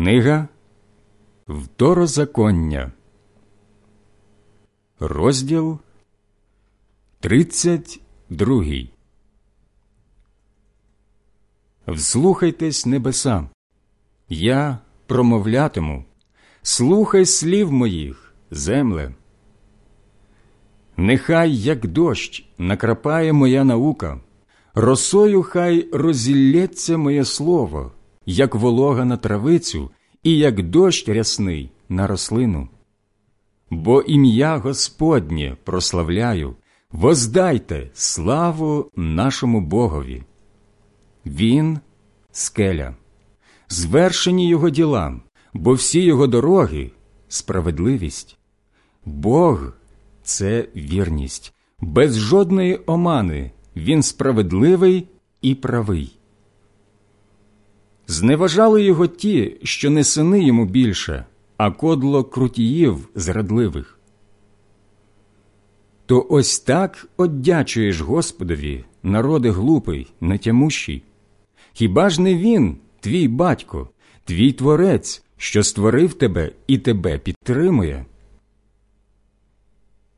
Книга Второзаконня, розділ 32 Вслухайтесь небеса, я промовлятиму, слухай слів моїх, земле. Нехай, як дощ, накрапає моя наука, росою хай розілється моє слово як волога на травицю і як дощ рясний на рослину. Бо ім'я Господнє прославляю, воздайте славу нашому Богові. Він скеля, звершені його діла, бо всі його дороги справедливість. Бог це вірність, без жодної омани він справедливий і правий. Зневажали його ті, що не сини йому більше, а кодло крутіїв зрадливих. То ось так оддячуєш Господові, народи глупий, нетямущий. Хіба ж не він, твій батько, твій творець, що створив тебе і тебе підтримує?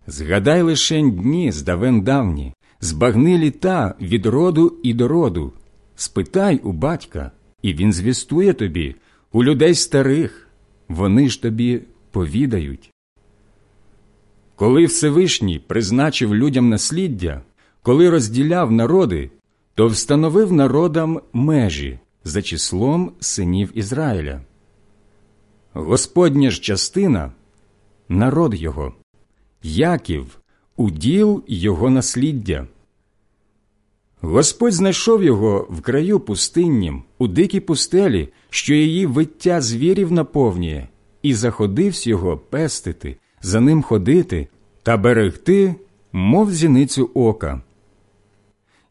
Згадай лишень дні здавен давні, збагни літа від роду і до роду, спитай у батька і він звістує тобі у людей старих, вони ж тобі повідають. Коли Всевишній призначив людям насліддя, коли розділяв народи, то встановив народам межі за числом синів Ізраїля. Господня ж частина народ його, Яків, уділ його насліддя. Господь знайшов його в краю пустиннім, у дикій пустелі, що її виття звірів наповнює, і заходивсь його пестити, за ним ходити та берегти, мов зіницю ока.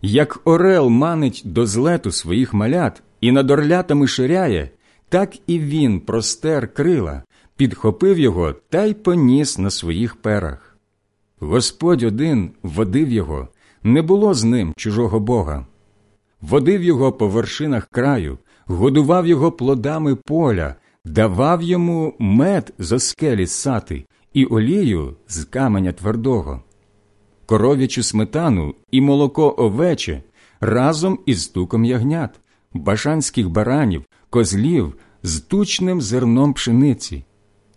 Як орел манить до злету своїх малят і над орлятами ширяє, так і він простер крила, підхопив його та й поніс на своїх перах. Господь один водив його не було з ним чужого бога. Водив його по вершинах краю, годував його плодами поля, давав йому мед з оскелі сати і олію з каменя твердого, коров'ячу сметану і молоко овече разом із стуком ягнят, башанських баранів, козлів з тучним зерном пшениці,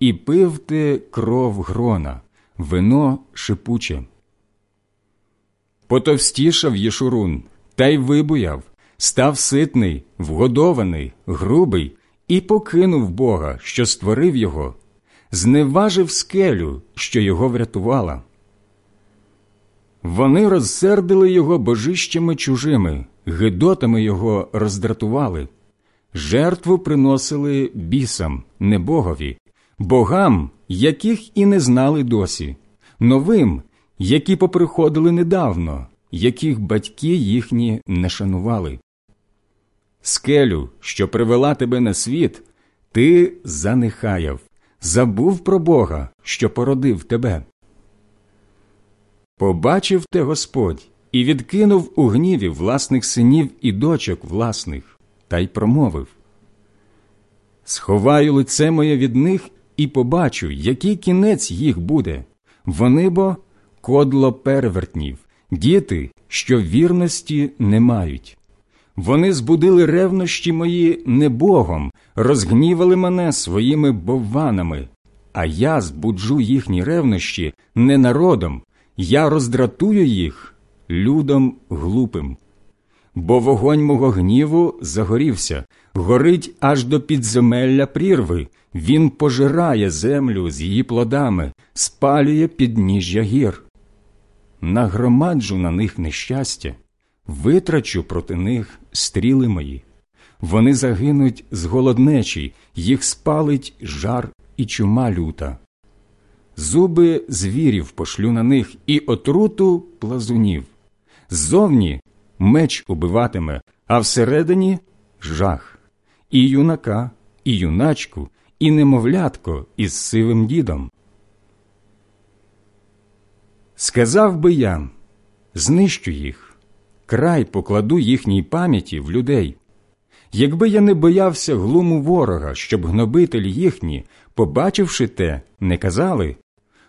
і пив ти кров грона, вино шипуче. Потовстішав Єшурун, та й вибуяв, став ситний, вгодований, грубий, і покинув Бога, що створив його, зневажив скелю, що його врятувала. Вони розсердили його божищами чужими, гидотами його роздратували, жертву приносили бісам, не богові, богам, яких і не знали досі, новим, які поприходили недавно, яких батьки їхні не шанували. Скелю, що привела тебе на світ, ти занехаяв, забув про Бога, що породив тебе. Побачив те Господь і відкинув у гніві власних синів і дочок власних, та й промовив Сховаю лице моє від них і побачу, який кінець їх буде. Вони бо кодло перевертнів, діти, що вірності не мають. Вони збудили ревнощі мої не Богом, розгнівали мене своїми бовванами, а я збуджу їхні ревнощі не народом, я роздратую їх людом глупим. Бо вогонь мого гніву загорівся, горить аж до підземелля прірви, він пожирає землю з її плодами, спалює підніжжя гір нагромаджу на них нещастя, витрачу проти них стріли мої. Вони загинуть з голоднечі, їх спалить жар і чума люта. Зуби звірів пошлю на них і отруту плазунів. Ззовні меч убиватиме, а всередині жах, і юнака, і юначку, і немовлятко із сивим дідом. Сказав би я знищу їх, край покладу їхній пам'яті в людей. Якби я не боявся глуму ворога, щоб гнобителі їхні, побачивши те, не казали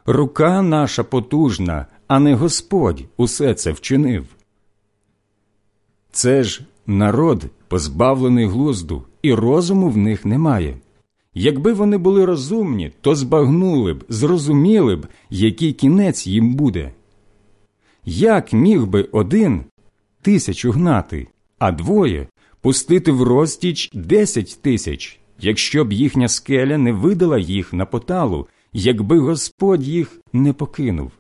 рука наша потужна, а не Господь усе це вчинив. Це ж народ, позбавлений глузду, і розуму в них немає. Якби вони були розумні, то збагнули б, зрозуміли б, який кінець їм буде. Як міг би один тисячу гнати, а двоє пустити в розтіч десять тисяч, якщо б їхня скеля не видала їх на поталу, якби Господь їх не покинув?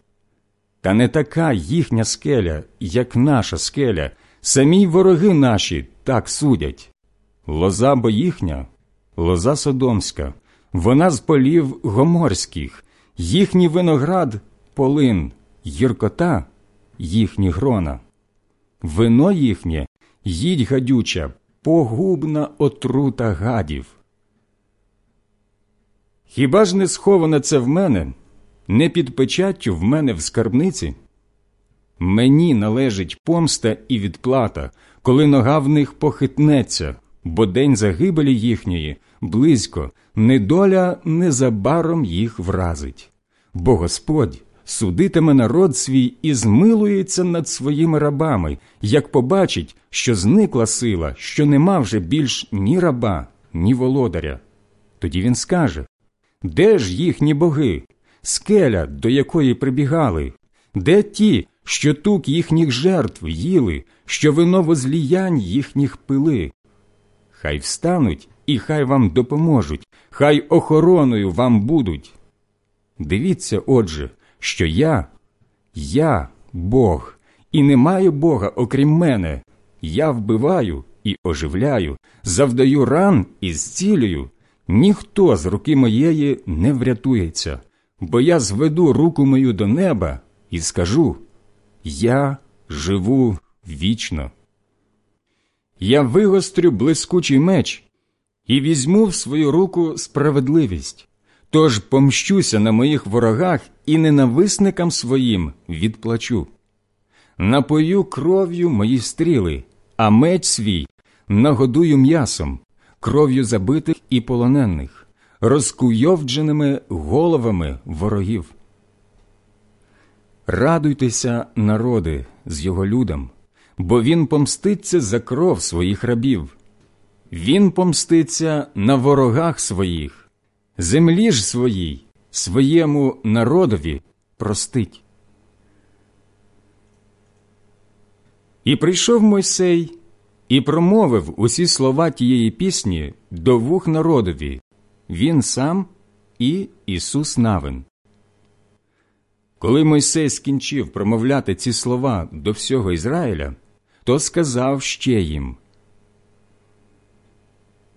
Та не така їхня скеля, як наша скеля, самі вороги наші так судять. Лоза бо їхня, лоза содомська, вона з полів гоморських, їхній виноград полин, гіркота їхні грона. Вино їхнє їдь гадюча, погубна отрута гадів. Хіба ж не сховане це в мене, не під печаттю в мене в скарбниці? Мені належить помста і відплата, коли нога в них похитнеться, бо день загибелі їхньої близько, недоля незабаром їх вразить. Бо Господь судитиме народ свій і змилується над своїми рабами, як побачить, що зникла сила, що нема вже більш ні раба, ні володаря. Тоді він скаже Де ж їхні боги, скеля, до якої прибігали? Де ті, що тук їхніх жертв їли, що вино возліянь їхніх пили? Хай встануть і хай вам допоможуть, хай охороною вам будуть. Дивіться, отже, що я, я Бог, і немає Бога, окрім мене. Я вбиваю і оживляю, завдаю ран і зцілюю. Ніхто з руки моєї не врятується, бо я зведу руку мою до неба і скажу Я живу вічно. Я вигострю блискучий меч і візьму в свою руку справедливість. Тож помщуся на моїх ворогах і ненависникам своїм відплачу. Напою кров'ю мої стріли, а меч свій нагодую м'ясом, кров'ю забитих і полонених, розкуйовдженими головами ворогів. Радуйтеся, народи, з його людом, бо він помститься за кров своїх рабів, він помститься на ворогах своїх землі ж своїй, своєму народові простить. І прийшов Мойсей і промовив усі слова тієї пісні до вух народові Він сам і Ісус Навин. Коли Мойсей скінчив промовляти ці слова до всього Ізраїля, то сказав ще їм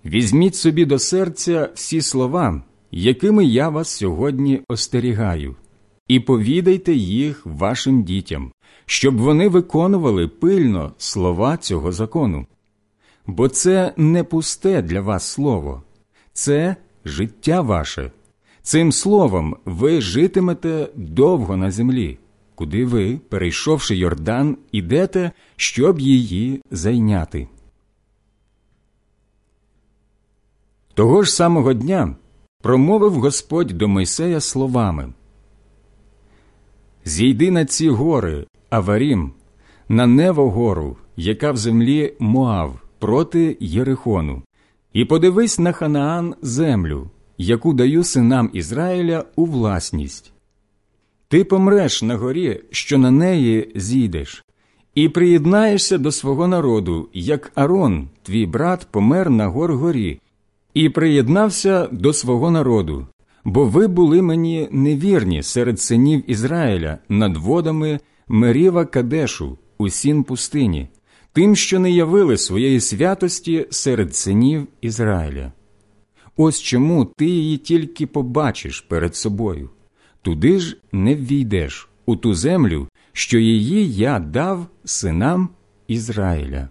Візьміть собі до серця всі слова, якими я вас сьогодні остерігаю, і повідайте їх вашим дітям, щоб вони виконували пильно слова цього закону. Бо це не пусте для вас слово, це життя ваше. Цим словом ви житимете довго на землі, куди ви, перейшовши Йордан, ідете, щоб її зайняти. Того ж самого дня промовив Господь до Мойсея словами Зійди на ці гори, Аварім, на Нево гору, яка в землі Моав, проти Єрихону, і подивись на Ханаан землю, яку даю синам Ізраїля у власність. Ти помреш на горі, що на неї зійдеш, і приєднаєшся до свого народу, як Арон, твій брат, помер на гор горі, і приєднався до свого народу, бо ви були мені невірні серед синів Ізраїля над водами Меріва Кадешу у сін пустині, тим, що не явили своєї святості серед синів Ізраїля. Ось чому ти її тільки побачиш перед собою, туди ж не ввійдеш у ту землю, що її я дав синам Ізраїля.